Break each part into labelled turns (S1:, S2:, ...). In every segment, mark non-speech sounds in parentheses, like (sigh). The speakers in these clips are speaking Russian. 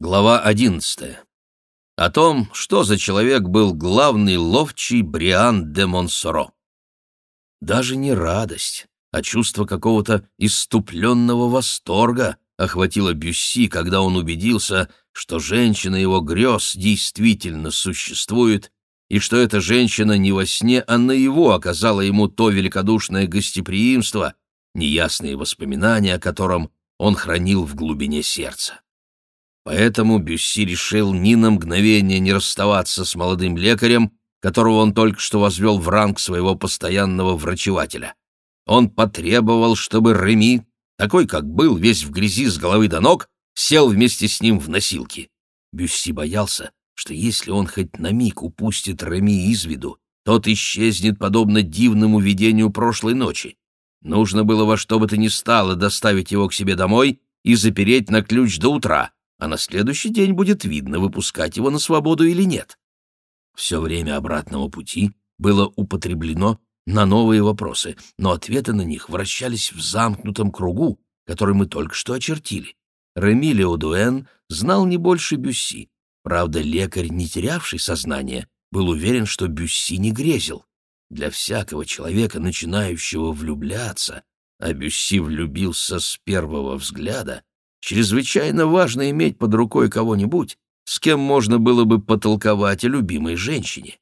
S1: Глава одиннадцатая. О том, что за человек был главный ловчий Бриан де Монсоро. Даже не радость, а чувство какого-то иступленного восторга охватило Бюсси, когда он убедился, что женщина его грез действительно существует, и что эта женщина не во сне, а наяву оказала ему то великодушное гостеприимство, неясные воспоминания о котором он хранил в глубине сердца. Поэтому Бюсси решил ни на мгновение не расставаться с молодым лекарем, которого он только что возвел в ранг своего постоянного врачевателя. Он потребовал, чтобы Реми, такой как был, весь в грязи с головы до ног, сел вместе с ним в носилки. Бюсси боялся, что если он хоть на миг упустит Реми из виду, тот исчезнет подобно дивному видению прошлой ночи. Нужно было во что бы то ни стало доставить его к себе домой и запереть на ключ до утра, а на следующий день будет видно, выпускать его на свободу или нет. Все время обратного пути было употреблено на новые вопросы, но ответы на них вращались в замкнутом кругу, который мы только что очертили. Реми Леодуэн знал не больше Бюсси. Правда, лекарь, не терявший сознание, был уверен, что Бюсси не грезил. Для всякого человека, начинающего влюбляться, а Бюсси влюбился с первого взгляда, чрезвычайно важно иметь под рукой кого-нибудь, с кем можно было бы потолковать о любимой женщине.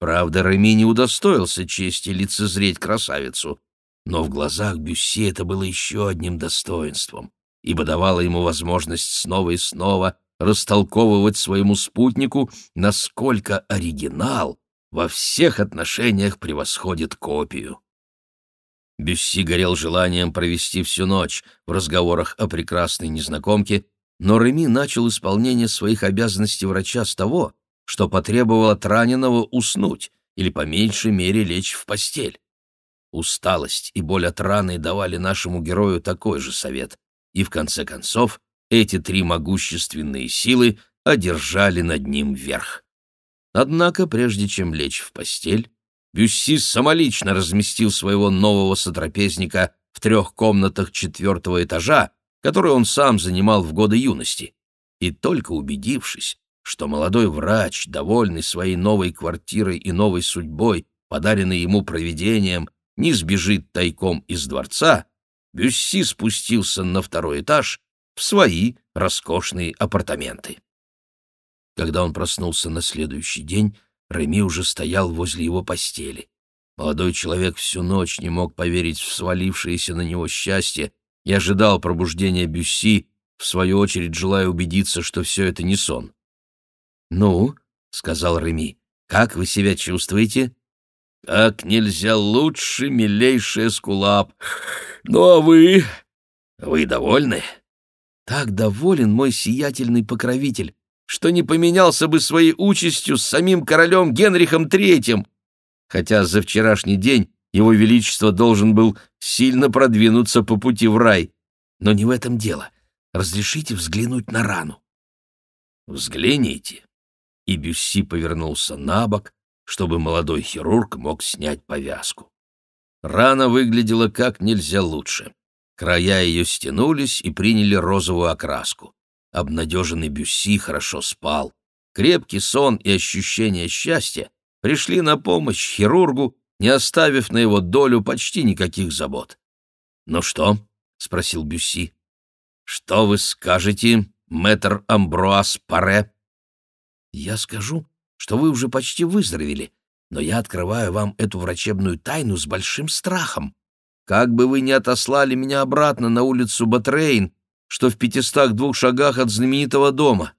S1: Правда, Реми не удостоился чести лицезреть красавицу, но в глазах Бюсси это было еще одним достоинством, ибо давало ему возможность снова и снова растолковывать своему спутнику, насколько оригинал во всех отношениях превосходит копию. Бюсси горел желанием провести всю ночь в разговорах о прекрасной незнакомке, но Реми начал исполнение своих обязанностей врача с того, что потребовал от раненого уснуть или по меньшей мере лечь в постель. Усталость и боль от раны давали нашему герою такой же совет, и в конце концов эти три могущественные силы одержали над ним верх. Однако, прежде чем лечь в постель, Бюсси самолично разместил своего нового сотрапезника в трех комнатах четвертого этажа, которые он сам занимал в годы юности. И только убедившись, что молодой врач, довольный своей новой квартирой и новой судьбой, подаренной ему провидением, не сбежит тайком из дворца, Бюсси спустился на второй этаж в свои роскошные апартаменты. Когда он проснулся на следующий день, Реми уже стоял возле его постели. Молодой человек всю ночь не мог поверить в свалившееся на него счастье и ожидал пробуждения Бюсси, в свою очередь желая убедиться, что все это не сон. «Ну», — сказал Реми, — «как вы себя чувствуете?» «Как нельзя лучше, милейший Эскулап. Ну а вы? Вы довольны?» «Так доволен мой сиятельный покровитель, что не поменялся бы своей участью с самим королем Генрихом Третьим, хотя за вчерашний день его величество должен был сильно продвинуться по пути в рай. Но не в этом дело. Разрешите взглянуть на рану. Взгляните. И Бюсси повернулся на бок, чтобы молодой хирург мог снять повязку. Рана выглядела как нельзя лучше. Края ее стянулись и приняли розовую окраску. Обнадеженный Бюсси хорошо спал. Крепкий сон и ощущение счастья пришли на помощь хирургу, не оставив на его долю почти никаких забот. «Ну что?» — спросил Бюсси. «Что вы скажете, мэтр Амброас Паре?» «Я скажу, что вы уже почти выздоровели, но я открываю вам эту врачебную тайну с большим страхом. Как бы вы ни отослали меня обратно на улицу Батрейн, что в пятистах двух шагах от знаменитого дома,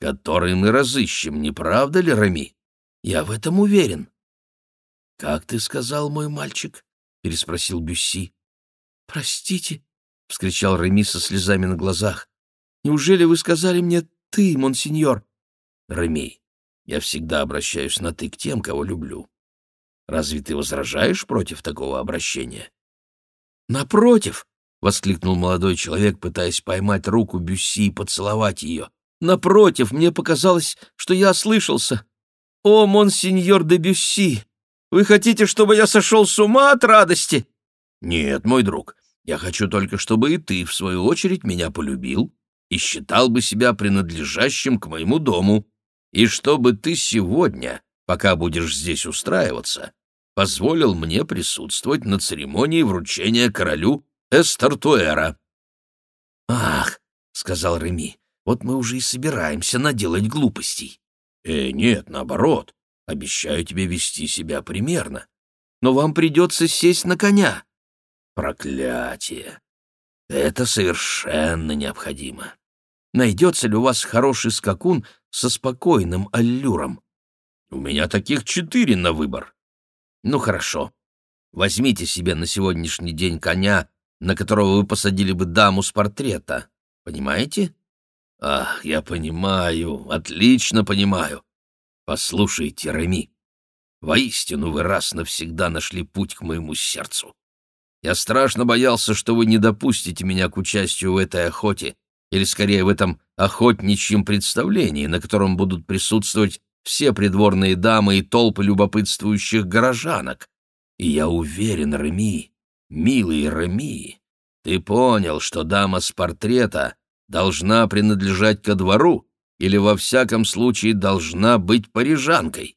S1: который мы разыщем, не правда ли, Рами? Я в этом уверен. — Как ты сказал, мой мальчик? — переспросил Бюсси. — Простите, — вскричал Реми со слезами на глазах. — Неужели вы сказали мне «ты», монсеньор? — Реми, я всегда обращаюсь на «ты» к тем, кого люблю. Разве ты возражаешь против такого обращения? — Напротив, — воскликнул молодой человек, пытаясь поймать руку Бюсси и поцеловать ее. «Напротив, мне показалось, что я ослышался. О, монсеньор де Бюсси, вы хотите, чтобы я сошел с ума от радости?» «Нет, мой друг, я хочу только, чтобы и ты, в свою очередь, меня полюбил, и считал бы себя принадлежащим к моему дому, и чтобы ты сегодня, пока будешь здесь устраиваться, позволил мне присутствовать на церемонии вручения королю Эстартуэра».
S2: «Ах», — сказал Реми, — «вот мы уже и собираемся наделать глупостей».
S1: «Э, нет, наоборот, обещаю тебе вести себя примерно. Но вам придется сесть на коня». «Проклятие! Это совершенно необходимо. Найдется ли у вас хороший скакун со спокойным аллюром? У меня таких четыре на выбор. Ну, хорошо. Возьмите себе на сегодняшний день коня, на которого вы посадили бы даму с портрета. Понимаете? Ах, я понимаю, отлично понимаю. Послушайте, Реми, воистину вы раз навсегда нашли путь к моему сердцу. Я страшно боялся, что вы не допустите меня к участию в этой охоте, или скорее в этом охотничьем представлении, на котором будут присутствовать все придворные дамы и толпы любопытствующих горожанок. И я уверен, Реми, милый Реми, ты понял, что дама с портрета должна принадлежать ко двору или во всяком случае должна быть парижанкой.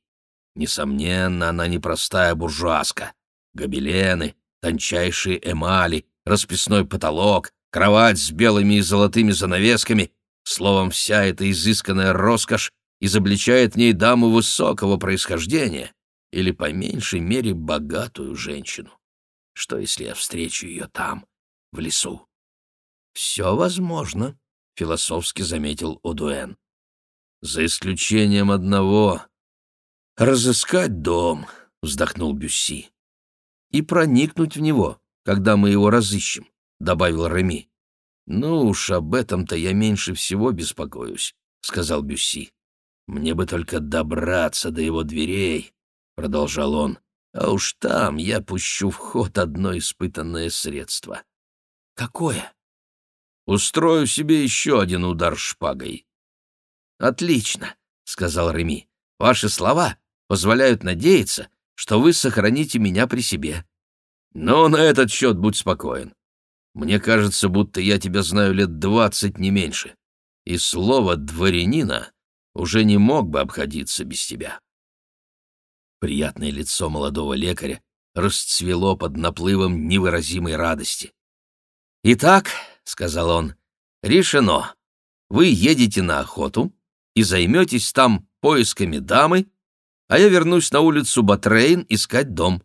S1: Несомненно, она непростая буржуазка. Гобелены, тончайшие эмали, расписной потолок, кровать с белыми и золотыми занавесками, словом, вся эта изысканная роскошь изобличает в ней даму высокого происхождения или, по меньшей мере, богатую женщину. Что, если я встречу ее там, в лесу? — Все возможно, — философски заметил Одуэн. — За исключением одного. — Разыскать дом, — вздохнул Бюсси. — И проникнуть в него, когда мы его разыщем, — добавил Реми. — Ну уж об этом-то я меньше всего беспокоюсь, — сказал Бюсси. Мне бы только добраться до его дверей, — продолжал он, — а уж там я пущу в ход одно испытанное средство. — Какое? — Устрою себе еще один удар шпагой. — Отлично, — сказал Реми. — Ваши слова позволяют надеяться, что вы сохраните меня при себе. Но на этот счет будь спокоен. Мне кажется, будто я тебя знаю лет двадцать, не меньше. И слово «дворянина» уже не мог бы обходиться без тебя. Приятное лицо молодого лекаря расцвело под наплывом невыразимой радости. «Итак», — сказал он, — «решено. Вы едете на охоту и займетесь там поисками дамы, а я вернусь на улицу Батрейн искать дом».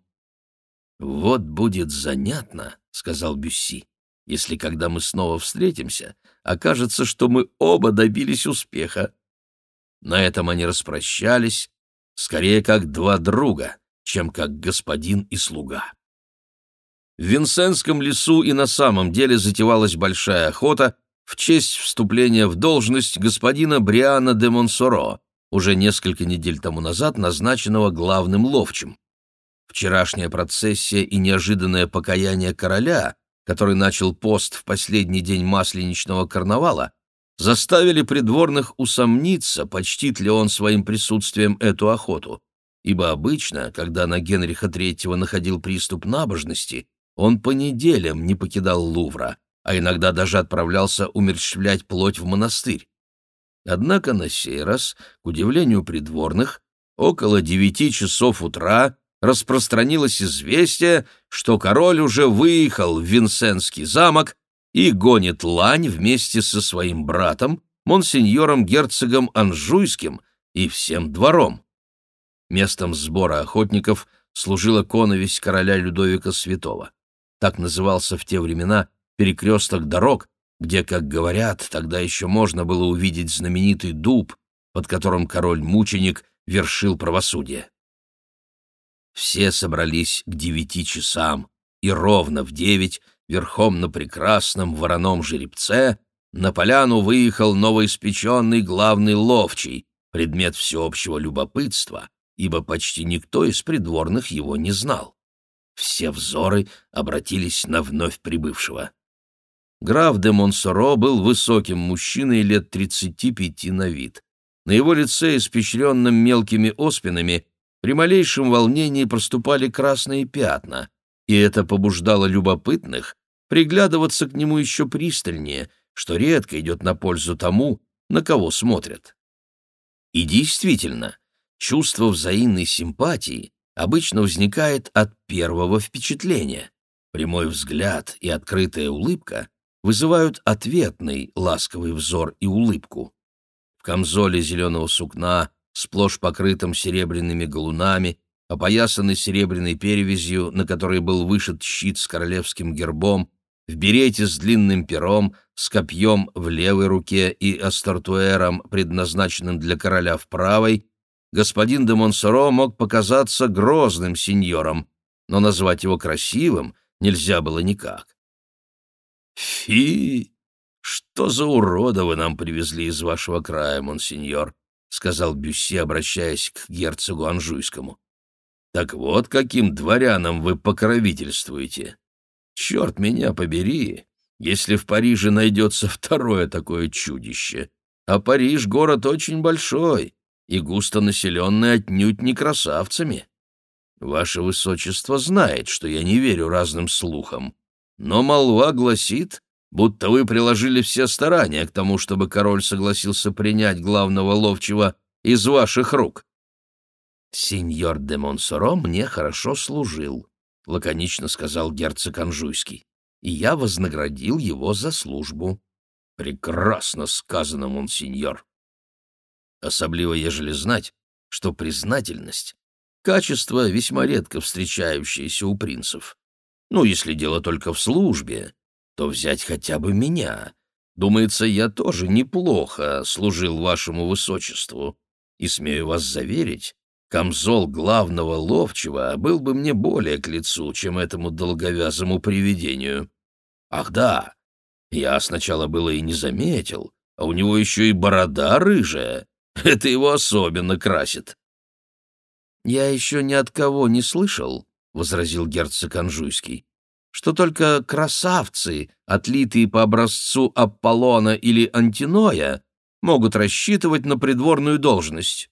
S1: «Вот будет занятно», — сказал Бюсси, — «если, когда мы снова встретимся, окажется, что мы оба добились успеха. На этом они распрощались, скорее как два друга, чем как господин и слуга. В Винсенском лесу и на самом деле затевалась большая охота в честь вступления в должность господина Бриана де Монсоро, уже несколько недель тому назад назначенного главным ловчим. Вчерашняя процессия и неожиданное покаяние короля, который начал пост в последний день масленичного карнавала, заставили придворных усомниться, почтит ли он своим присутствием эту охоту, ибо обычно, когда на Генриха III находил приступ набожности, он по неделям не покидал Лувра, а иногда даже отправлялся умерщвлять плоть в монастырь. Однако на сей раз, к удивлению придворных, около девяти часов утра распространилось известие, что король уже выехал в Винсенский замок и гонит лань вместе со своим братом, монсеньором-герцогом Анжуйским и всем двором. Местом сбора охотников служила коновесь короля Людовика Святого. Так назывался в те времена перекресток дорог, где, как говорят, тогда еще можно было увидеть знаменитый дуб, под которым король-мученик вершил правосудие. Все собрались к девяти часам, и ровно в девять верхом на прекрасном вороном жеребце, на поляну выехал новоиспеченный главный ловчий, предмет всеобщего любопытства, ибо почти никто из придворных его не знал. Все взоры обратились на вновь прибывшего. Граф де Монсоро был высоким мужчиной лет тридцати пяти на вид. На его лице, испещренном мелкими оспинами, при малейшем волнении проступали красные пятна, и это побуждало любопытных приглядываться к нему еще пристальнее, что редко идет на пользу тому, на кого смотрят. И действительно, чувство взаимной симпатии обычно возникает от первого впечатления. Прямой взгляд и открытая улыбка вызывают ответный ласковый взор и улыбку. В камзоле зеленого сукна, сплошь покрытым серебряными галунами, опоясанный серебряной перевязью, на которой был вышит щит с королевским гербом, в берете с длинным пером, с копьем в левой руке и астартуэром, предназначенным для короля в правой, господин де Монсоро мог показаться грозным сеньором, но назвать его красивым нельзя было никак. «Фи! Что за урода вы нам привезли из вашего края, монсеньор?» — сказал Бюсси, обращаясь к герцогу Анжуйскому. «Так вот, каким дворянам вы покровительствуете!» Черт меня побери, если в Париже найдется второе такое чудище. А Париж — город очень большой и густонаселенный отнюдь не красавцами. Ваше Высочество знает, что я не верю разным слухам, но молва гласит, будто вы приложили все старания к тому, чтобы король согласился принять главного ловчего из ваших рук. Сеньор де Монсоро мне хорошо служил, — лаконично сказал герцог Анжуйский, — и я вознаградил его за службу. — Прекрасно сказано, монсеньор. Особливо ежели знать, что признательность — качество, весьма редко встречающееся у принцев. Ну, если дело только в службе, то взять хотя бы меня. Думается, я тоже неплохо служил вашему высочеству, и смею вас заверить, Камзол главного ловчего был бы мне более к лицу, чем этому долговязому привидению. Ах да, я сначала было и не заметил, а у него еще и борода рыжая. (laughs) Это его особенно красит. «Я еще ни от кого не слышал», — возразил герцог Анжуйский, «что только красавцы, отлитые по образцу Аполлона или Антиноя, могут рассчитывать на придворную должность».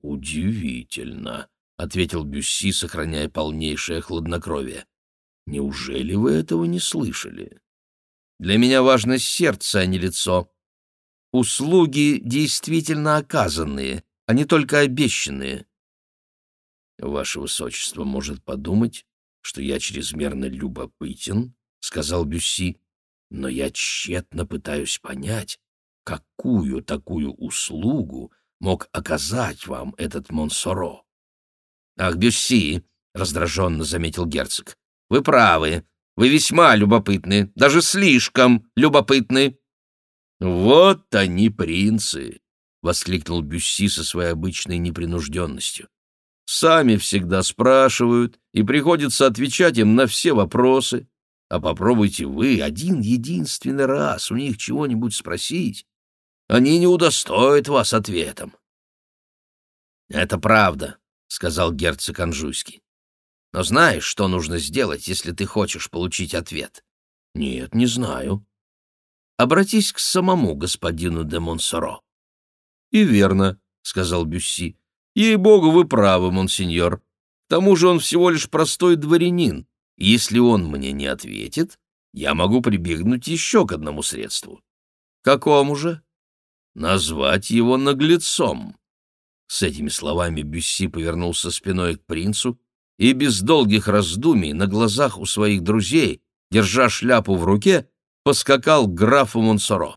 S1: «Удивительно», — ответил Бюсси, сохраняя полнейшее хладнокровие. «Неужели вы этого не слышали?» «Для меня важно сердце, а не лицо. Услуги действительно оказанные, а не только обещанные». «Ваше Высочество может подумать, что я чрезмерно любопытен», — сказал Бюсси, «но я тщетно пытаюсь понять, какую такую услугу мог оказать вам этот Монсоро. — Ах, Бюсси, — раздраженно заметил герцог, — вы правы, вы весьма любопытны, даже слишком любопытны. — Вот они, принцы! — воскликнул Бюсси со своей обычной непринужденностью. — Сами всегда спрашивают, и приходится отвечать им на все вопросы. А попробуйте вы один единственный раз у них чего-нибудь спросить, они не удостоят вас ответом. — Это правда, — сказал герцог Анжуйский. — Но знаешь, что нужно сделать, если ты хочешь получить ответ? — Нет, не знаю. — Обратись к самому господину де Монсоро. — И верно, — сказал Бюсси. — Ей-богу, вы правы, монсеньор. К тому же он всего лишь простой дворянин. Если он мне не ответит, я могу прибегнуть еще к одному средству. — Какому же? Назвать его наглецом. С этими словами Бюсси повернулся спиной к принцу и без долгих раздумий на глазах у своих друзей, держа шляпу в руке, поскакал к графу Монсоро.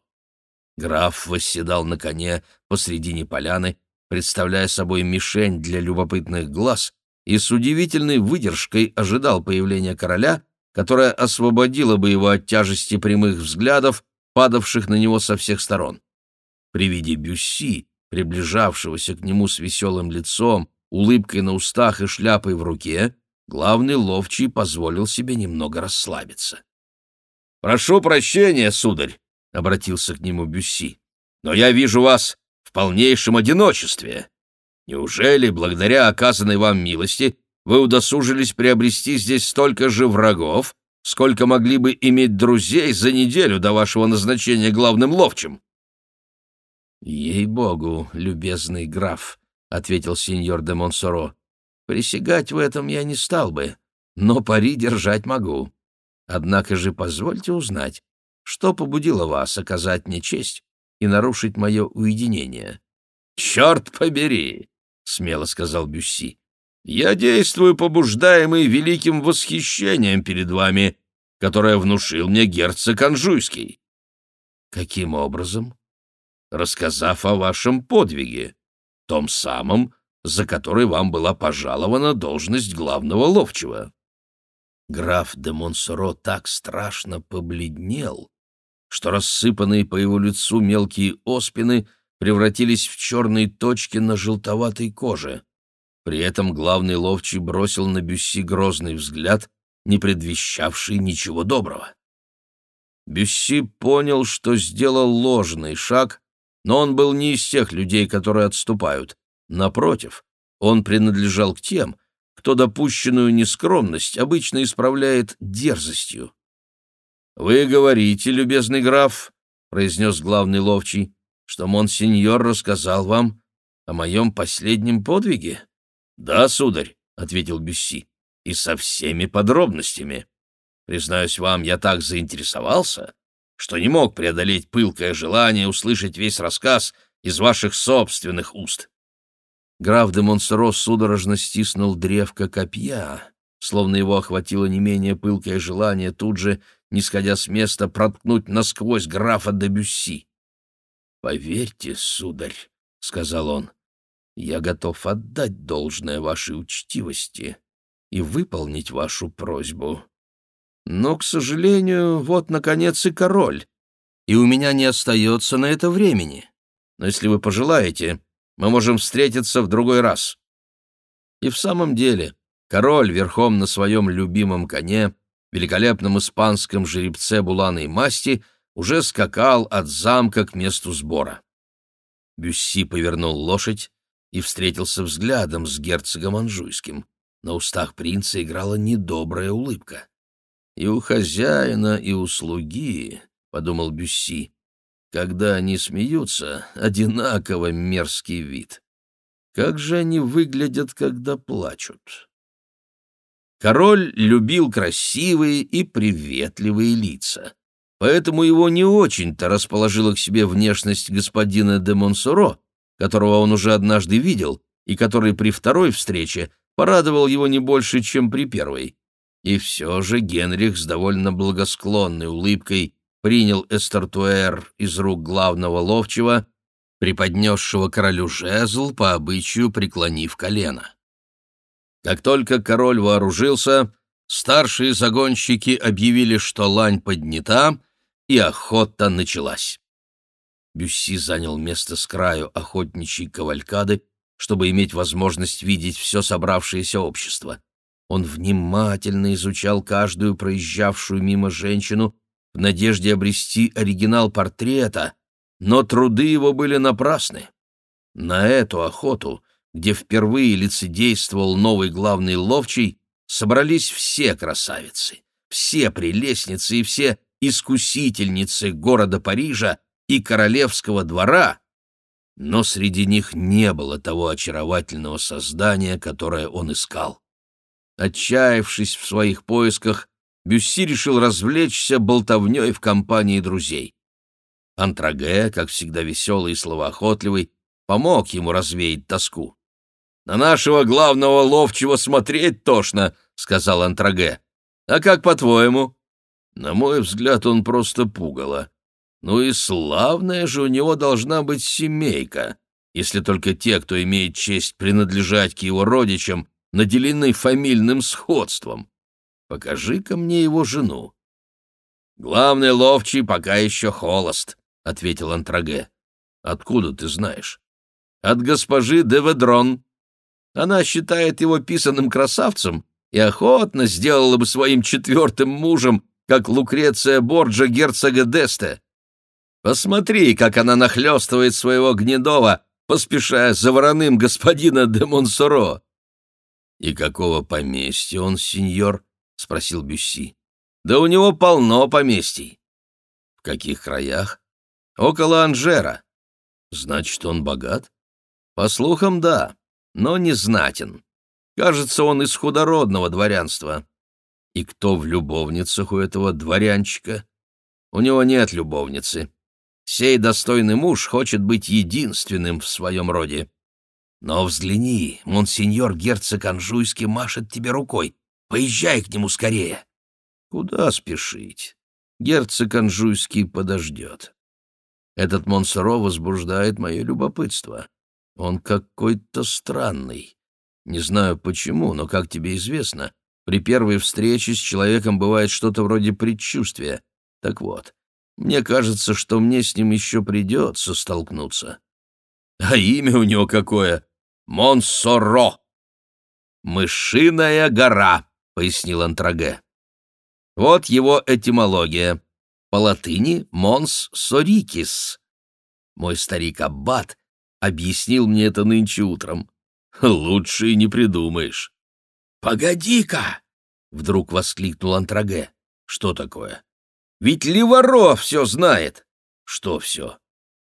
S1: Граф восседал на коне посредине поляны, представляя собой мишень для любопытных глаз, и с удивительной выдержкой ожидал появления короля, которое освободило бы его от тяжести прямых взглядов, падавших на него со всех сторон. При виде Бюсси, приближавшегося к нему с веселым лицом, улыбкой на устах и шляпой в руке, главный ловчий позволил себе немного расслабиться. «Прошу прощения, сударь», — обратился к нему Бюсси, — «но я вижу вас в полнейшем одиночестве. Неужели, благодаря оказанной вам милости, вы удосужились приобрести здесь столько же врагов, сколько могли бы иметь друзей за неделю до вашего назначения главным ловчим?» «Ей-богу, любезный граф», — ответил сеньор де Монсоро, — «присягать в этом я не стал бы, но пари держать могу. Однако же позвольте узнать, что побудило вас оказать мне честь и нарушить мое уединение?» «Черт побери!» — смело сказал Бюсси. «Я действую, побуждаемый великим восхищением перед вами, которое внушил мне герцог Анжуйский». «Каким образом?» «Рассказав о вашем подвиге, том самом, за который вам была пожалована должность главного ловчего». Граф де Монсоро так страшно побледнел, что рассыпанные по его лицу мелкие оспины превратились в черные точки на желтоватой коже. При этом главный ловчий бросил на Бюсси грозный взгляд, не предвещавший ничего доброго. Бюсси понял, что сделал ложный шаг, но он был не из тех людей, которые отступают. Напротив, он принадлежал к тем, кто допущенную нескромность обычно исправляет дерзостью. «Вы говорите, любезный граф», — произнес главный ловчий, «что монсеньор рассказал вам о моем последнем подвиге?» «Да, сударь», — ответил Бюсси, — «и со всеми подробностями. Признаюсь вам, я так заинтересовался, что не мог преодолеть пылкое желание услышать весь рассказ из ваших собственных уст. Граф де Монсоро судорожно стиснул древко копья, словно его охватило не менее пылкое желание тут же, не сходя с места, проткнуть насквозь графа де Бюсси. «Поверьте, сударь», — сказал он, — «я готов отдать должное вашей учтивости и выполнить вашу просьбу. Но, к сожалению, вот, наконец, и король, и у меня не остается на это времени. Но если вы пожелаете, мы можем встретиться в другой раз». И в самом деле король верхом на своем любимом коне, великолепном испанском жеребце буланой масти, уже скакал от замка к месту сбора. Бюсси повернул лошадь и встретился взглядом с герцогом Анжуйским. На устах принца играла недобрая улыбка. «И у хозяина, и у слуги», — подумал Бюсси, когда они смеются, одинаково мерзкий вид. Как же они выглядят, когда плачут? Король любил красивые и приветливые лица, поэтому его не очень-то расположила к себе внешность господина де Монсоро, которого он уже однажды видел и который при второй встрече порадовал его не больше, чем при первой. И все же Генрих с довольно благосклонной улыбкой принял эстартуэр из рук главного ловчего, преподнесшего королю жезл, по обычаю преклонив колено. Как только король вооружился, старшие загонщики объявили, что лань поднята, и охота началась. Бюсси занял место с краю охотничьей кавалькады, чтобы иметь возможность видеть все собравшееся общество. Он внимательно изучал каждую проезжавшую мимо женщину в надежде обрести оригинал портрета, но труды его были напрасны. На эту охоту, где впервые лицедействовал новый главный ловчий, собрались все красавицы, все прелестницы и все искусительницы города Парижа и королевского двора, но среди них не было того очаровательного создания, которое он искал. Отчаявшись в своих поисках, Бюсси решил развлечься болтовней в компании друзей. Антраге, как всегда веселый и словоохотливый, помог ему развеять тоску. «На нашего главного ловчего смотреть тошно», — сказал Антраге. «А как по-твоему?» «На мой взгляд, он просто пугало. Ну и славная же у него должна быть семейка, если только те, кто имеет честь принадлежать к его родичам, наделены фамильным сходством. Покажи-ка мне его жену. Главный ловчий пока еще холост, ответил Антраге. Откуда ты знаешь? От госпожи де Ведрон. Она считает его писаным красавцем и охотно сделала бы своим четвертым мужем, как Лукреция Борджа герцога Десте. Посмотри, как она нахлестывает своего Гнедова, поспешая за вороным господина де Монсоро. И какого поместья он, сеньор? — спросил Бюсси. «Да у него полно поместий». «В каких краях?» «Около Анжера». «Значит, он богат?» «По слухам, да, но не знатен. Кажется, он из худородного дворянства». «И кто в любовницах у этого дворянчика?» У него нет любовницы. Сей достойный муж хочет быть единственным в своем роде. Но взгляни, монсеньор герцог Анжуйский машет тебе рукой. Поезжай к нему скорее. Куда спешить? Герцог Анжуйский подождет. Этот Монсоро возбуждает мое любопытство. Он какой-то странный. Не знаю почему, но, как тебе известно, при первой встрече с человеком бывает что-то вроде предчувствия. Так вот, мне кажется, что мне с ним еще придется столкнуться. А имя у него какое? Монсоро. «Мышиная гора», — пояснил Антраге. Вот его этимология. По латыни «mons soricis». Мой старик Аббат объяснил мне это нынче утром. Лучше и не придумаешь. «Погоди-ка!» — вдруг воскликнул Антраге. «Что такое?» «Ведь Ливаро все знает!» «Что все?»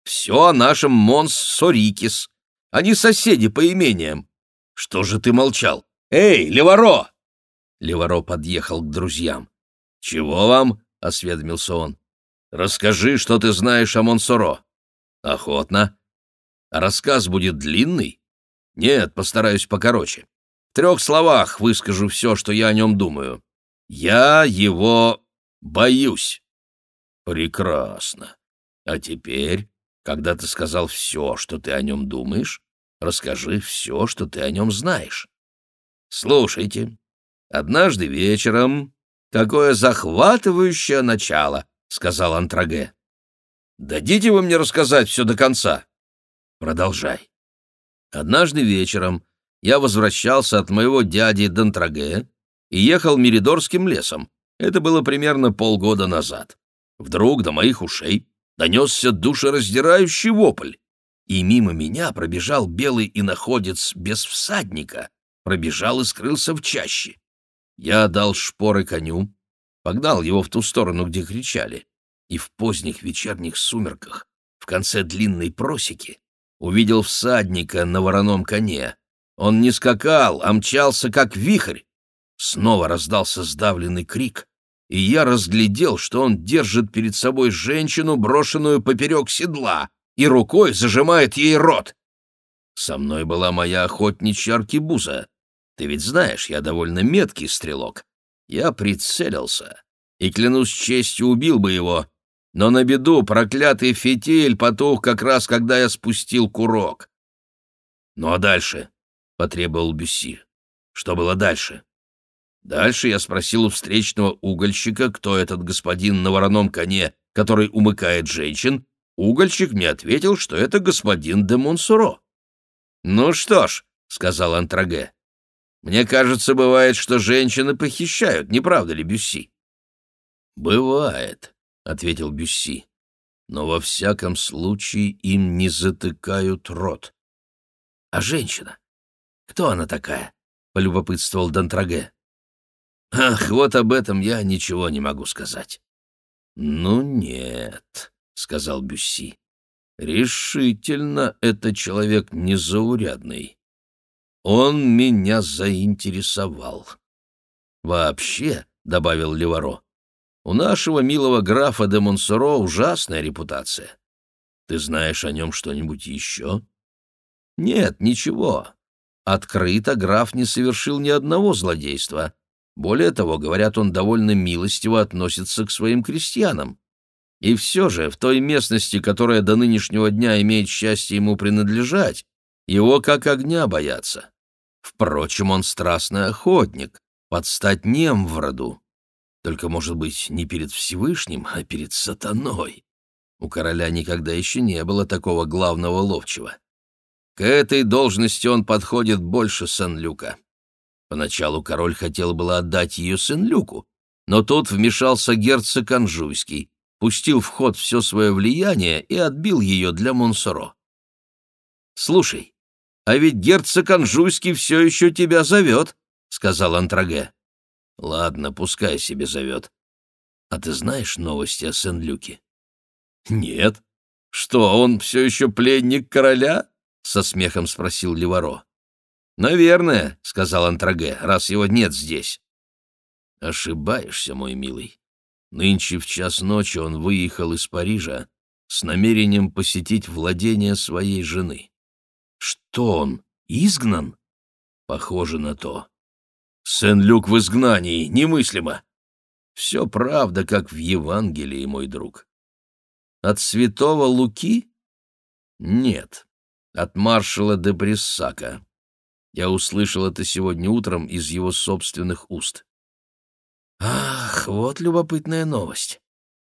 S1: «Все о нашем Mons Soricis. Они соседи по имениям. Что же ты молчал? Эй, Ливаро!» Леваро подъехал к друзьям. «Чего вам?» — осведомился он. «Расскажи, что ты знаешь о Монсоро». «Охотно. А рассказ будет длинный?» «Нет, постараюсь покороче. В трех словах выскажу все, что я о нем думаю. Я его боюсь». «Прекрасно. А теперь, когда ты сказал все, что ты о нем думаешь, расскажи все, что ты о нем знаешь. Слушайте, однажды вечером Какое захватывающее начало, сказал Антраге. Дадите вы мне рассказать все до конца. Продолжай. Однажды вечером я возвращался от моего дяди Дантраге и ехал Меридорским лесом. Это было примерно полгода назад. Вдруг до моих ушей донесся душераздирающий вопль, и мимо меня пробежал белый иноходец без всадника, пробежал и скрылся в чаще. Я дал шпоры коню, погнал его в ту сторону, где кричали, и в поздних вечерних сумерках, в конце длинной просеки, увидел всадника на вороном коне. Он не скакал, а мчался, как вихрь. Снова раздался сдавленный крик, и я разглядел, что он держит перед собой женщину, брошенную поперек седла, и рукой зажимает ей рот. Со мной была моя охотничья аркебуза. Ты ведь знаешь, я довольно меткий стрелок. Я прицелился и, клянусь честью, убил бы его, но на беду проклятый фитиль потух как раз, когда я спустил курок. «Ну а дальше?» — потребовал Бюсси. «Что было дальше?» Дальше я спросил у встречного угольщика, кто этот господин на вороном коне, который умыкает женщин. Угольщик мне ответил, что это господин де Монсуро. «Ну что ж», — сказал Антраге, мне кажется, бывает, что женщины похищают, не правда ли, Бюсси? Бывает, ответил Бюсси. Но во всяком случае им не затыкают рот. А женщина? Кто она такая? полюбопытствовал Дантраге. Ах, вот об этом я ничего не могу сказать. Ну нет, сказал Бюсси. Решительно это человек незаурядный. Он меня заинтересовал. Вообще, — добавил Леваро, — у нашего милого графа де Монсоро ужасная репутация. Ты знаешь о нем что-нибудь еще? Нет, ничего. Открыто граф не совершил ни одного злодейства. Более того, говорят, он довольно милостиво относится к своим крестьянам. И все же, в той местности, которая до нынешнего дня имеет счастье ему принадлежать, его как огня боятся. Впрочем, он страстный охотник, под стать Немвроду. Только, может быть, не перед Всевышним, а перед сатаной. У короля никогда еще не было такого главного ловчего. К этой должности он подходит больше Сен-Люка. Поначалу король хотел было отдать ее Сен-Люку, но тут вмешался герцог Анжуйский, пустил в ход все свое влияние и отбил ее для Монсоро. «Слушай, а ведь герцог Анжуйский все еще тебя зовет», — сказал Антраге. «Ладно, пускай себе зовет. А ты знаешь новости о Сен-Люке?» «Нет. Что, он все еще пленник короля?» — со смехом спросил Леваро. «Наверное», — сказал Антраге, — «раз его нет здесь». «Ошибаешься, мой милый. Нынче в час ночи он выехал из Парижа с намерением посетить владение своей жены. Что он, изгнан? Похоже на то. Сен-Люк в изгнании, немыслимо. Все правда, как в Евангелии, мой друг. От святого Луки? Нет, от маршала де Бриссака. Я услышал это сегодня утром из его собственных уст. Ах, вот любопытная новость.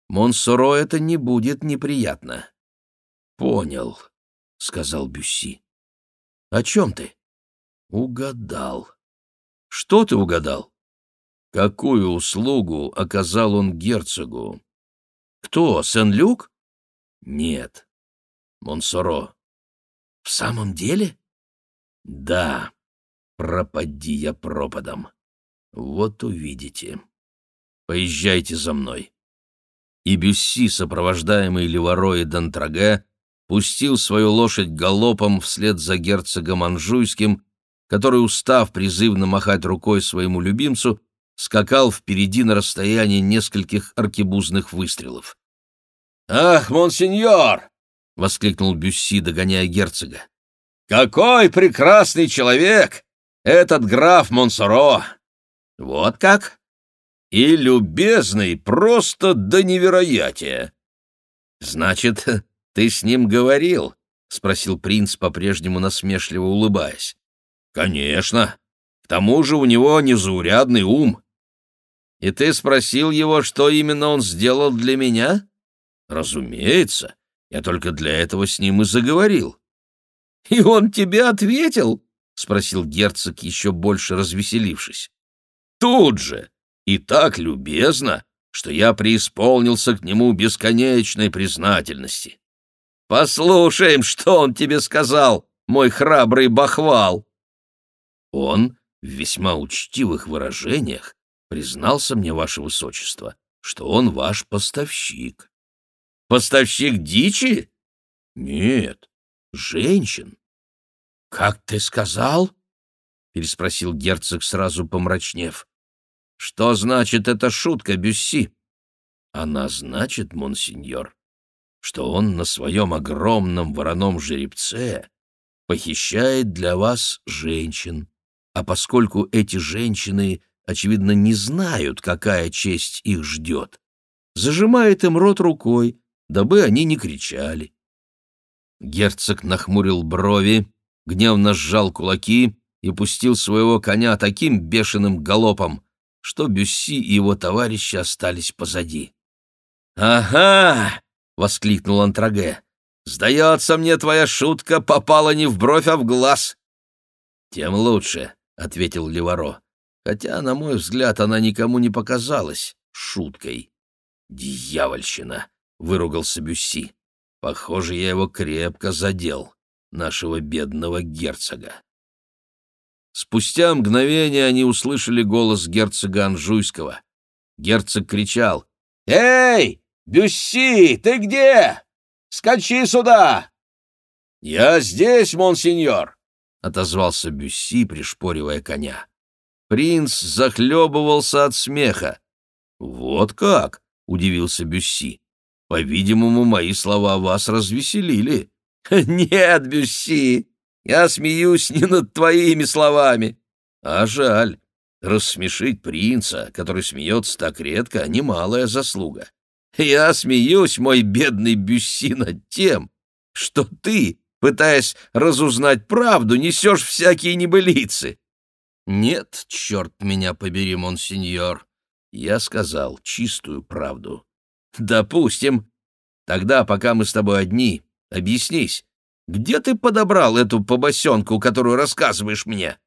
S1: Монсоро это не будет неприятно. Понял, сказал Бюсси. О чем ты? Угадал. Что ты угадал? Какую услугу оказал он герцогу? Кто, Сен-Люк? Нет. Монсоро. В самом деле? Да. Пропади я пропадом. Вот увидите. Поезжайте за мной. И Бюсси, сопровождаемый Леваро и Дантраге, пустил свою лошадь галопом вслед за герцогом Анжуйским, который, устав призывно махать рукой своему любимцу, скакал впереди на расстоянии нескольких аркебузных выстрелов. «Ах, монсеньор!» — воскликнул Бюсси, догоняя герцога. «Какой прекрасный человек! Этот граф Монсоро! Вот как? и любезный просто до невероятия. «Значит, (laughs) ты с ним говорил?» — спросил принц, по-прежнему насмешливо улыбаясь. «Конечно. К тому же у него незаурядный ум». «И ты спросил его, что именно он сделал для меня?» «Разумеется. Я только для этого с ним и заговорил». «И он тебе ответил?» — спросил герцог, еще больше развеселившись. «Тут же, и так любезно, что я преисполнился к нему бесконечной признательности. Послушаем, что он тебе сказал, мой храбрый бахвал. Он в весьма учтивых выражениях признался мне, ваше высочество, что он ваш поставщик. Поставщик дичи? Нет, женщин. Как ты сказал? переспросил герцог, сразу помрачнев. Что значит эта шутка, Бюсси? Она значит, монсеньор, что он на своем огромном вороном жеребце похищает для вас женщин, а поскольку эти женщины, очевидно, не знают, какая честь их ждет, зажимает им рот рукой, дабы они не кричали. Герцог нахмурил брови, гневно сжал кулаки и пустил своего коня таким бешеным галопом, что Бюсси и его товарищи остались позади. «Ага!» — воскликнул Антраге. «Сдается мне, твоя шутка попала не в бровь, а в глаз». «Тем лучше», — ответил Леваро, хотя, на мой взгляд, она никому не показалась шуткой. «Дьявольщина!» — выругался Бюсси. «Похоже, я его крепко задел, нашего бедного герцога». Спустя мгновение они услышали голос герцога Анжуйского. Герцог кричал. «Эй, Бюсси, ты где? Скачи сюда!» «Я здесь, монсеньор!» — отозвался Бюсси, пришпоривая коня. Принц захлебывался от смеха. «Вот как!» — удивился Бюсси. «По-видимому, мои слова вас развеселили». (laughs) «Нет, Бюсси, я смеюсь не над твоими словами. А жаль. Рассмешить принца, который смеется так редко, — немалая заслуга. Я смеюсь, мой бедный Бюсси, над тем, что ты, пытаясь разузнать правду, несешь всякие небылицы. Нет, черт меня побери, монсеньор. Я сказал чистую правду. Допустим. Тогда, пока мы с тобой одни, объяснись, где ты подобрал эту побосенку, которую рассказываешь мне?»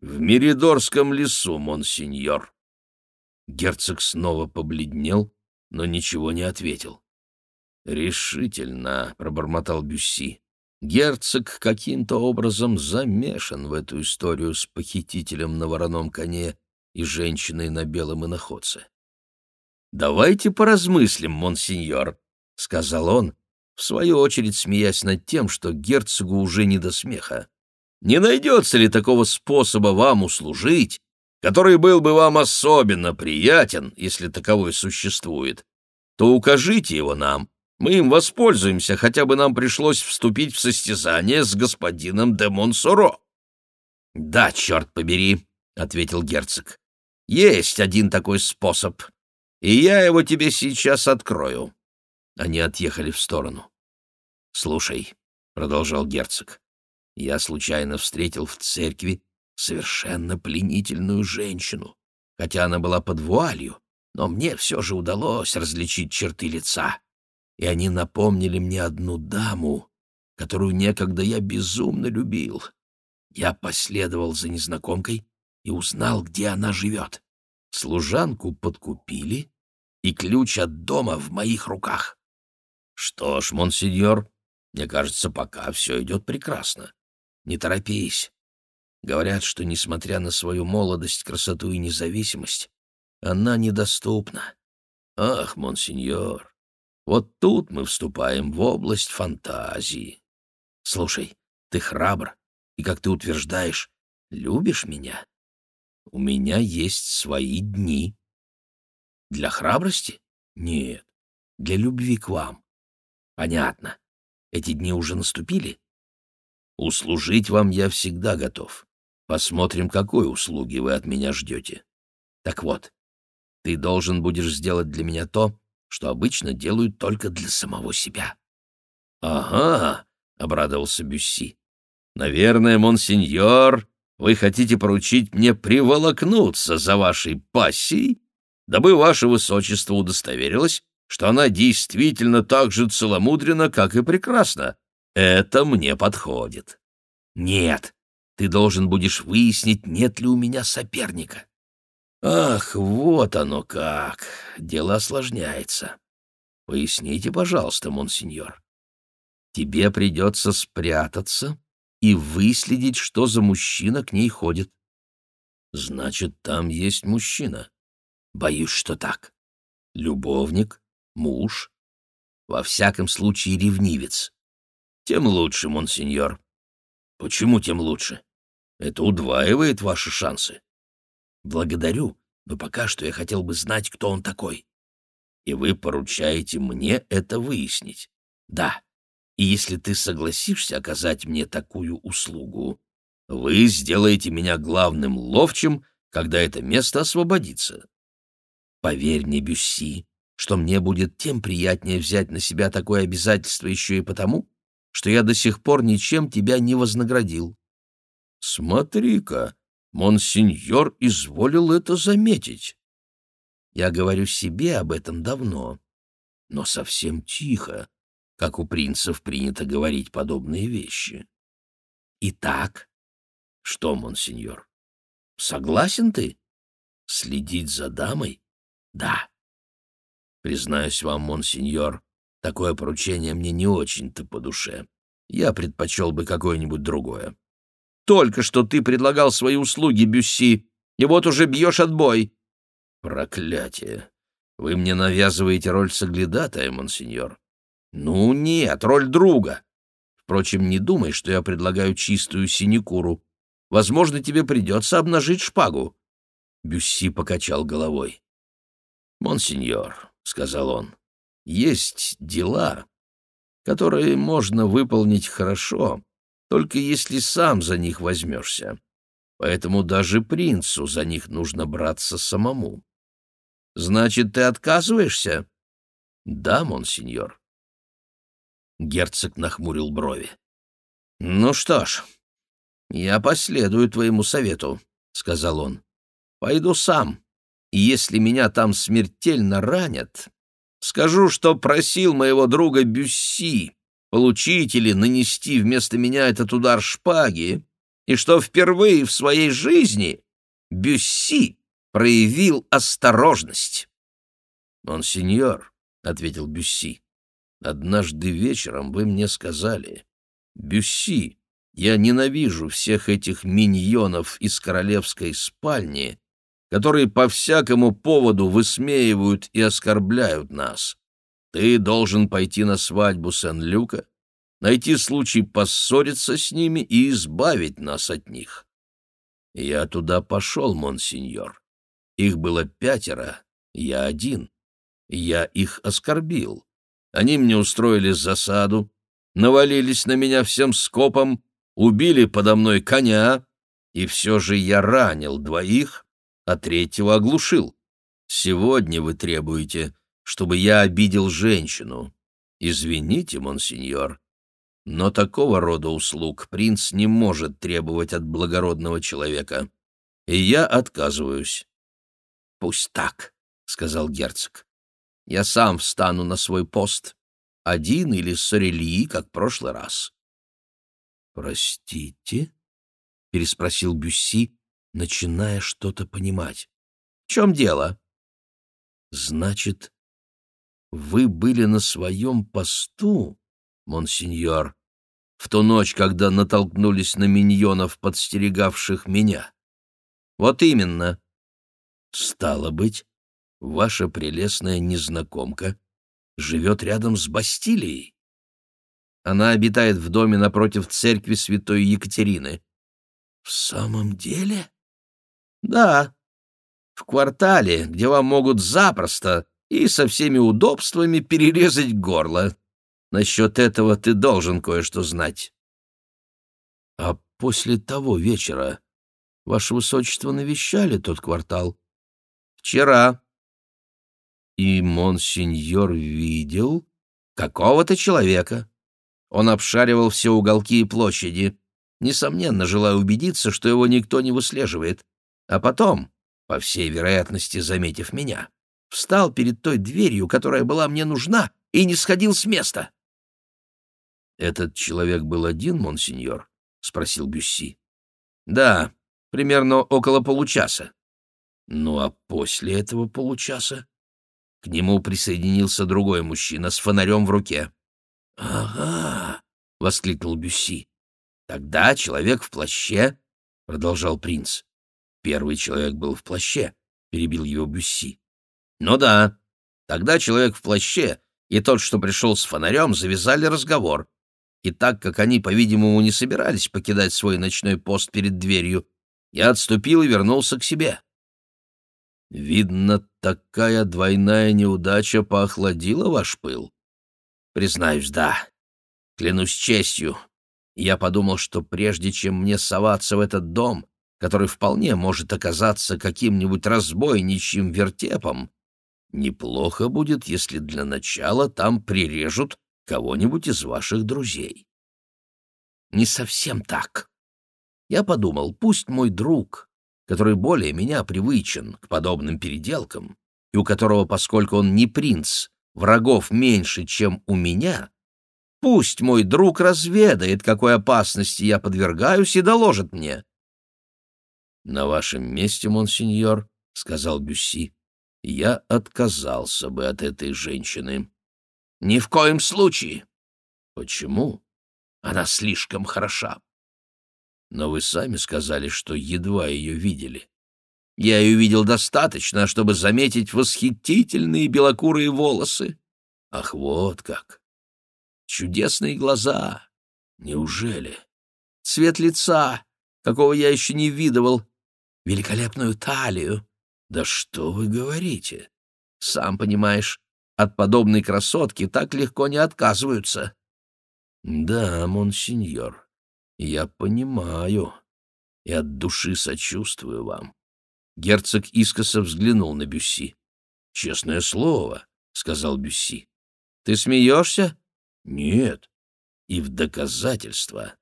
S1: «В Меридорском лесу, монсеньор». Герцог снова побледнел, но ничего не ответил. «Решительно», — пробормотал Бюсси. «Герцог каким-то образом замешан в эту историю с похитителем на вороном коне и женщиной на белом иноходце». «Давайте поразмыслим, монсеньор», — сказал он, в свою очередь смеясь над тем, что герцогу уже не до смеха. «Не найдется ли такого способа вам услужить, который был бы вам особенно приятен, если таковой существует, то укажите его нам, мы им воспользуемся, хотя бы нам пришлось вступить в состязание с господином де Монсоро». «Да, черт побери», — ответил герцог. «Есть один такой способ, и я его тебе сейчас открою». Они отъехали в сторону. «Слушай», — продолжал герцог, — «я случайно встретил в церкви совершенно пленительную женщину, хотя она была под вуалью, но мне все же удалось различить черты лица, и они напомнили мне одну даму, которую некогда я безумно любил. Я последовал за незнакомкой и узнал, где она живет. Служанку подкупили, и ключ от дома в моих руках. Что ж, монсеньор, мне кажется, пока все идет прекрасно. Не торопись. Говорят, что, несмотря на свою молодость, красоту и независимость, она недоступна. Ах, монсеньор, вот тут мы вступаем в область фантазии. Слушай, ты храбр, и, как ты утверждаешь, любишь меня. У меня есть свои дни. Для храбрости? Нет, для любви к вам. Понятно. Эти дни уже наступили? Услужить вам я всегда готов. Посмотрим, какой услуги вы от меня ждете. Так вот, ты должен будешь сделать для меня то, что обычно делают только для самого себя. — Ага, — обрадовался Бюсси. — Наверное, монсеньор, вы хотите поручить мне приволокнуться за вашей пассией, дабы ваше высочество удостоверилось, что она действительно так же целомудрена, как и прекрасна. Это мне подходит. Нет, ты должен будешь выяснить, нет ли у меня соперника. Ах, вот оно как. Дело осложняется. Поясните, пожалуйста, монсеньор. Тебе придется спрятаться и выследить, что за мужчина к ней ходит. Значит, там есть мужчина. Боюсь, что так. Любовник, муж, во всяком случае ревнивец. Тем лучше, монсеньор. Почему тем лучше? Это удваивает ваши шансы. Благодарю, но пока что я хотел бы знать, кто он такой. И вы поручаете мне это выяснить. Да. И если ты согласишься оказать мне такую услугу, вы сделаете меня главным ловчим, когда это место освободится. Поверь мне, Бюсси, что мне будет тем приятнее взять на себя такое обязательство еще и потому, что я до сих пор ничем тебя не вознаградил. Смотри-ка, монсеньор изволил это заметить. Я говорю себе об этом давно, но совсем тихо, как у принцев принято говорить подобные вещи. Итак, что, монсеньор, согласен ты? Следить за дамой? Да. Признаюсь вам, монсеньор, такое поручение мне не очень-то по душе. Я предпочел бы какое-нибудь другое. Только что ты предлагал свои услуги, Бюсси, и вот уже бьешь отбой. Проклятие! Вы мне навязываете роль соглядатая, монсеньор. Ну нет, роль друга. Впрочем, не думай, что я предлагаю чистую синекуру. Возможно, тебе придется обнажить шпагу. Бюсси покачал головой. «Монсеньор», — сказал он, — «есть дела, которые можно выполнить хорошо, только если сам за них возьмешься. Поэтому даже принцу за них нужно браться самому». «Значит, ты отказываешься?» «Да, монсеньор». Герцог нахмурил брови. «Ну что ж, я последую твоему совету», — сказал он. «Пойду сам» и если меня там смертельно ранят, скажу, что просил моего друга Бюсси получить или нанести вместо меня этот удар шпаги, и что впервые в своей жизни Бюсси проявил осторожность. «Он сеньор», — ответил Бюсси, — «однажды вечером вы мне сказали, Бюсси, я ненавижу всех этих миньонов из королевской спальни, которые по всякому поводу высмеивают и оскорбляют нас. Ты должен пойти на свадьбу Сен-Люка, найти случай поссориться с ними и избавить нас от них. Я туда пошел, монсеньор. Их было пятеро, я один. Я их оскорбил. Они мне устроили засаду, навалились на меня всем скопом, убили подо мной коня, и все же я ранил двоих, а третьего оглушил. Сегодня вы требуете, чтобы я обидел женщину. Извините, монсеньор, но такого рода услуг принц не может требовать от благородного человека, и я отказываюсь. — Пусть так, — сказал герцог. — Я сам встану на свой пост, один или с Орелии, как в прошлый раз. — Простите? — переспросил Бюсси, начиная что-то понимать. — В чем дело? — Значит, вы были на своем посту, монсеньор, в ту ночь, когда натолкнулись на миньонов, подстерегавших меня? — Вот именно. — Стало быть, ваша прелестная незнакомка живет рядом с Бастилией. Она обитает в доме напротив церкви святой Екатерины. В самом деле? Да. В квартале, где вам могут запросто и со всеми удобствами перерезать горло. Насчет этого ты должен кое-что знать. А после того вечера ваше высочество навещали тот квартал? Вчера. И монсеньор видел какого-то человека. Он обшаривал все уголки и площади, несомненно, желая убедиться, что его никто не выслеживает. А потом, по всей вероятности, заметив меня, встал перед той дверью, которая была мне нужна, и не сходил с места. «Этот человек был один, монсеньор?» — спросил Бюсси. «Да, примерно около получаса». «Ну а после этого получаса?» К нему присоединился другой мужчина с фонарем в руке. «Ага!» — воскликнул Бюсси. «Тогда человек в плаще...» — продолжал принц. «Первый человек был в плаще», — перебил его Бюсси. «Ну да, тогда человек в плаще и тот, что пришел с фонарем, завязали разговор. И так как они, по-видимому, не собирались покидать свой ночной пост перед дверью, я отступил и вернулся к себе. Видно, такая двойная неудача поохладила ваш пыл? Признаюсь, да. Клянусь честью. Я подумал, что прежде чем мне соваться в этот дом, который вполне может оказаться каким-нибудь разбойничьим вертепом, неплохо будет, если для начала там прирежут кого-нибудь из ваших друзей. Не совсем так. Я подумал, пусть мой друг, который более меня привычен к подобным переделкам, и у которого, поскольку он не принц, врагов меньше, чем у меня, пусть мой друг разведает, какой опасности я подвергаюсь, и доложит мне. — На вашем месте, монсеньор, — сказал Бюсси, — я отказался бы от этой женщины. — Ни в коем случае. — Почему? Она слишком хороша. Но вы сами сказали, что едва ее видели. Я ее видел достаточно, чтобы заметить восхитительные белокурые волосы. Ах, вот как! Чудесные глаза! Неужели? Цвет лица, какого я еще не видывал. Великолепную талию. Да что вы говорите? Сам понимаешь, от подобной красотки так легко не отказываются. Да, монсеньор, я понимаю и от души сочувствую вам. Герцог искоса взглянул на Бюсси. «Честное слово», — сказал Бюсси. «Ты смеешься?» «Нет. И в доказательство.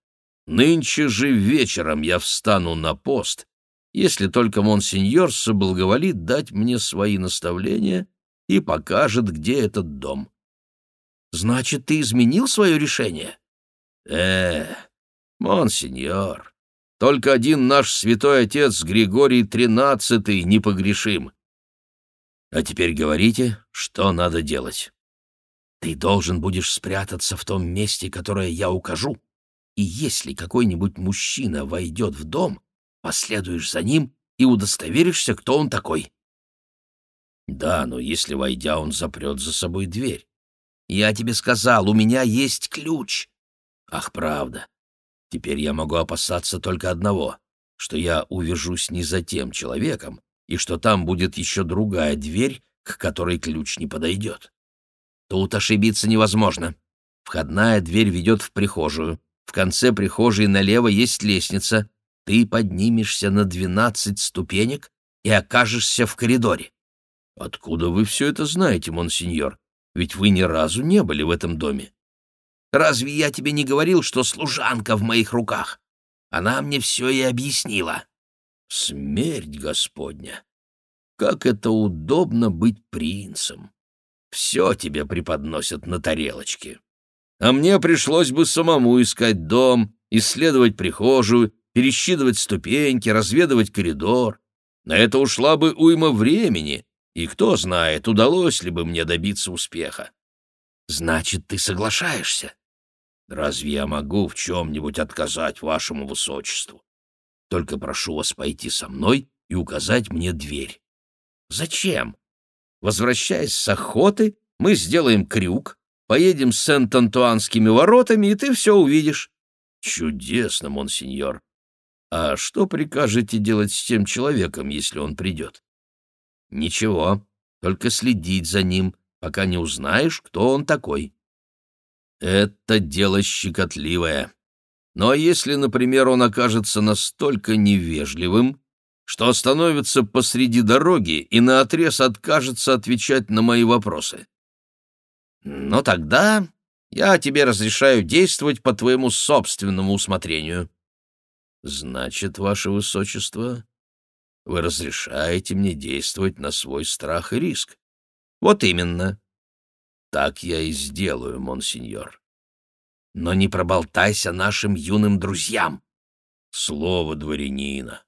S1: Нынче же вечером я встану на пост, если только монсеньор соблаговолит дать мне свои наставления и покажет, где этот дом». «Значит, ты изменил свое решение?» «Э, «Монсеньор, только один наш святой отец Григорий XIII непогрешим. А теперь говорите, что надо делать. Ты должен будешь спрятаться в том месте, которое я укажу, и если какой-нибудь мужчина войдет в дом, последуешь за ним и удостоверишься, кто он такой». «Да, но если, войдя, он запрет за собой дверь». «Я тебе сказал, у меня есть ключ». «Ах, правда. Теперь я могу опасаться только одного, что я увяжусь не за тем человеком, и что там будет еще другая дверь, к которой ключ не подойдет. Тут ошибиться невозможно. Входная дверь ведет в прихожую. В конце прихожей налево есть лестница. Ты поднимешься на двенадцать ступенек и окажешься в коридоре. Откуда вы все это знаете, монсеньор? Ведь вы ни разу не были в этом доме. Разве я тебе не говорил, что служанка в моих руках? Она мне все и объяснила. Смерть Господня! Как это удобно быть принцем! Все тебе преподносят на тарелочке. А мне пришлось бы самому искать дом, исследовать прихожую, пересчитывать ступеньки, разведывать коридор. На это ушла бы уйма времени, и кто знает, удалось ли бы мне добиться успеха. Значит, ты соглашаешься? Разве я могу в чем-нибудь отказать вашему высочеству? Только прошу вас пойти со мной и указать мне дверь. Зачем? Возвращаясь с охоты, мы сделаем крюк, поедем с Сент-Антуанскими воротами, и ты все увидишь. Чудесно, монсеньор. А что прикажете делать с тем человеком, если он придет? Ничего, только следить за ним, пока не узнаешь, кто он такой. Это дело щекотливое. Но если, например, он окажется настолько невежливым, что остановится посреди дороги и наотрез откажется отвечать на мои вопросы. Но ну тогда я тебе разрешаю действовать по твоему собственному усмотрению. Значит, ваше высочество, вы разрешаете мне действовать на свой страх и риск. Вот именно. Так я и сделаю, монсеньор. Но не проболтайся нашим юным друзьям. Слово дворянина.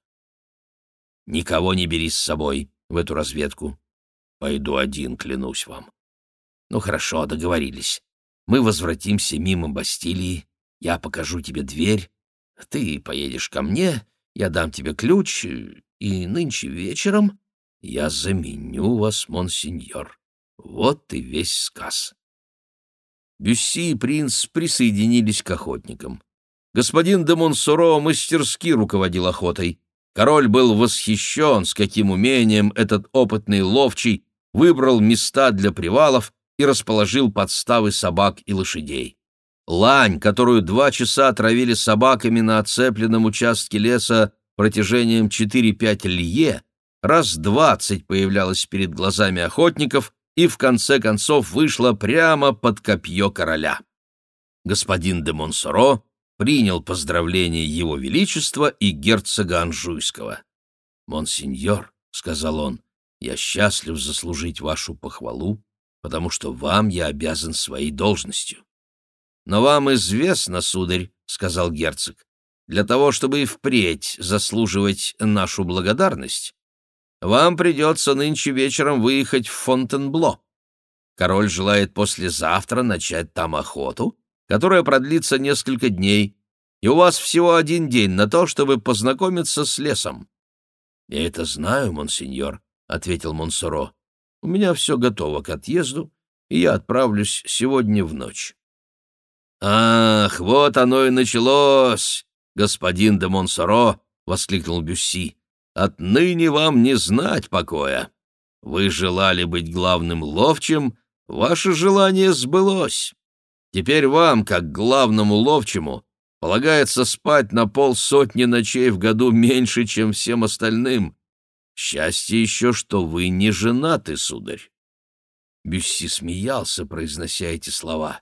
S1: Никого не бери с собой в эту разведку. Пойду один, клянусь вам. Ну хорошо, договорились. Мы возвратимся мимо Бастилии, я покажу тебе дверь, ты поедешь ко мне, я дам тебе ключ, и нынче вечером я заменю вас, монсеньор. Вот и весь сказ. Бюсси и принц присоединились к охотникам. Господин де Монсоро мастерски руководил охотой. Король был восхищен, с каким умением этот опытный ловчий выбрал места для привалов и расположил подставы собак и лошадей. Лань, которую два часа травили собаками на оцепленном участке леса протяжением 4-5 лье, раз двадцать появлялась перед глазами охотников и в конце концов вышла прямо под копье короля. Господин де Монсоро принял поздравление его величества и герцога Анжуйского. «Монсеньор», — сказал он, — «я счастлив заслужить вашу похвалу, потому что вам я обязан своей должностью». «Но вам известно, сударь», — сказал герцог, — «для того, чтобы и впредь заслуживать нашу благодарность, вам придется нынче вечером выехать в Фонтенбло. Король желает послезавтра начать там охоту, которая продлится несколько дней, и у вас всего один день на то, чтобы познакомиться с лесом». «Я это знаю, монсеньор», — ответил Монсоро. «У меня все готово к отъезду, и я отправлюсь сегодня в ночь». «Ах, вот оно и началось, господин де Монсоро!» — воскликнул Бюсси. «Отныне вам не знать покоя. Вы желали быть главным ловчим, ваше желание сбылось. Теперь вам, как главному ловчему, полагается спать на полсотни ночей в году меньше, чем всем остальным. Счастье еще, что вы не женаты, сударь». Бюсси смеялся, произнося эти слова.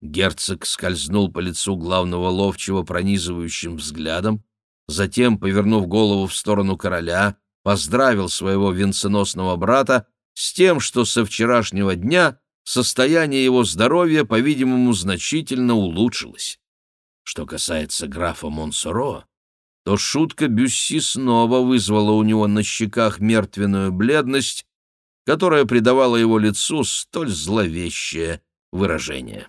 S1: Герцог скользнул по лицу главного ловчего пронизывающим взглядом, затем, повернув голову в сторону короля, поздравил своего венценосного брата с тем, что со вчерашнего дня состояние его здоровья, по-видимому, значительно улучшилось. Что касается графа Монсоро, то шутка Бюсси снова вызвала у него на щеках мертвенную бледность, которая придавала его лицу столь зловещее выражение.